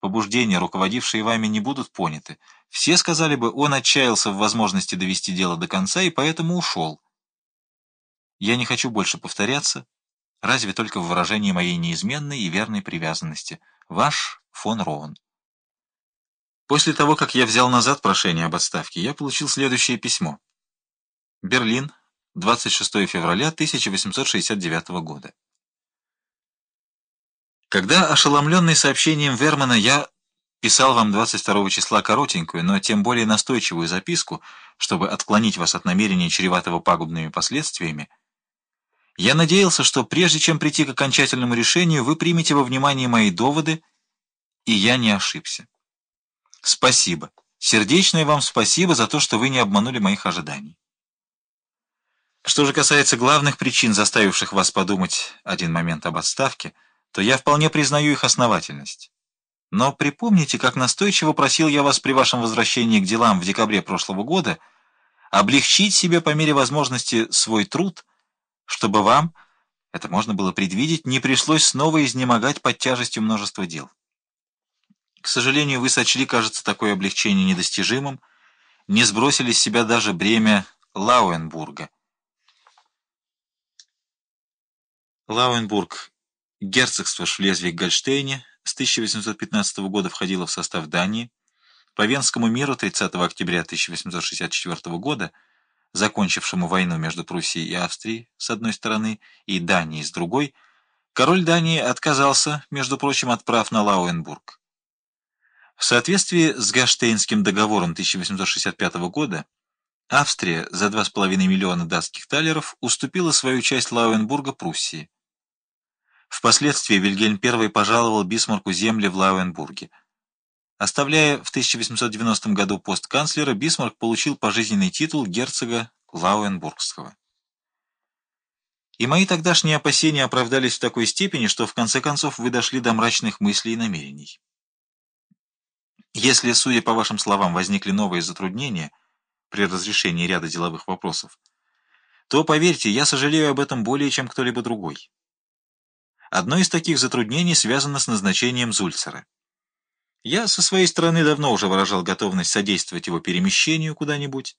побуждения, руководившие вами, не будут поняты. Все сказали бы, он отчаялся в возможности довести дело до конца и поэтому ушел. Я не хочу больше повторяться, разве только в выражении моей неизменной и верной привязанности. Ваш фон Роун. После того, как я взял назад прошение об отставке, я получил следующее письмо. Берлин, 26 февраля 1869 года. Когда, ошеломленный сообщением Вермана, я писал вам 22 числа коротенькую, но тем более настойчивую записку, чтобы отклонить вас от намерения, чреватого пагубными последствиями, я надеялся, что прежде чем прийти к окончательному решению, вы примете во внимание мои доводы, и я не ошибся. Спасибо. Сердечное вам спасибо за то, что вы не обманули моих ожиданий. Что же касается главных причин, заставивших вас подумать один момент об отставке, то я вполне признаю их основательность. Но припомните, как настойчиво просил я вас при вашем возвращении к делам в декабре прошлого года облегчить себе по мере возможности свой труд, чтобы вам, это можно было предвидеть, не пришлось снова изнемогать под тяжестью множества дел. К сожалению, вы сочли, кажется, такое облегчение недостижимым, не сбросили с себя даже бремя Лауенбурга. Лауенбург, герцогство Шлезвиг-Гольштейне, с 1815 года входило в состав Дании. По Венскому миру 30 октября 1864 года закончившему войну между Пруссией и Австрией с одной стороны и Данией с другой, король Дании отказался, между прочим, от прав на Лауенбург. В соответствии с Гаштейнским договором 1865 года Австрия за 2,5 миллиона датских талеров уступила свою часть Лауенбурга Пруссии. Впоследствии Вильгельм I пожаловал Бисмарку земли в Лауенбурге. Оставляя в 1890 году пост канцлера, Бисмарк получил пожизненный титул герцога Лауенбургского. И мои тогдашние опасения оправдались в такой степени, что в конце концов вы дошли до мрачных мыслей и намерений. Если, судя по вашим словам, возникли новые затруднения при разрешении ряда деловых вопросов, то, поверьте, я сожалею об этом более, чем кто-либо другой. Одно из таких затруднений связано с назначением Зульцера. Я со своей стороны давно уже выражал готовность содействовать его перемещению куда-нибудь.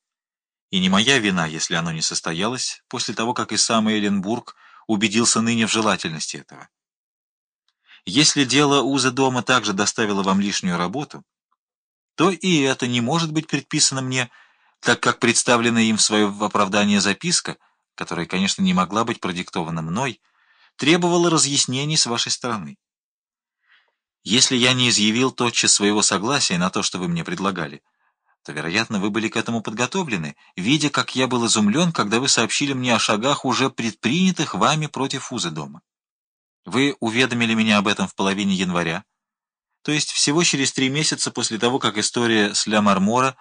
И не моя вина, если оно не состоялось, после того, как и сам Эйленбург убедился ныне в желательности этого. Если дело уза дома также доставило вам лишнюю работу, то и это не может быть предписано мне, так как представленная им в свое оправдание записка, которая, конечно, не могла быть продиктована мной, требовала разъяснений с вашей стороны. Если я не изъявил тотчас своего согласия на то, что вы мне предлагали, то, вероятно, вы были к этому подготовлены, видя, как я был изумлен, когда вы сообщили мне о шагах, уже предпринятых вами против узы дома. Вы уведомили меня об этом в половине января, то есть всего через три месяца после того, как история с Ля Мармора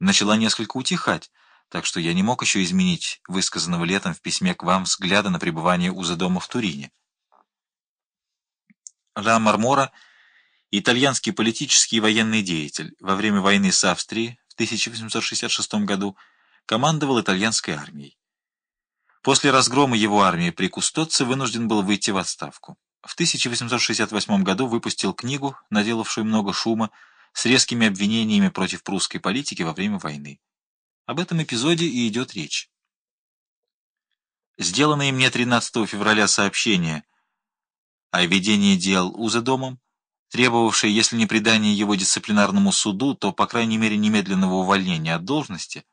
начала несколько утихать, так что я не мог еще изменить высказанного летом в письме к вам взгляда на пребывание узы дома в Турине. Ля Мармора — итальянский политический и военный деятель, во время войны с Австрией в 1866 году командовал итальянской армией. После разгрома его армии при Кустоце вынужден был выйти в отставку. В 1868 году выпустил книгу, наделавшую много шума, с резкими обвинениями против прусской политики во время войны. Об этом эпизоде и идет речь. Сделанное мне 13 февраля сообщение о ведении дел узодомом требовавшее, если не предание его дисциплинарному суду, то, по крайней мере, немедленного увольнения от должности,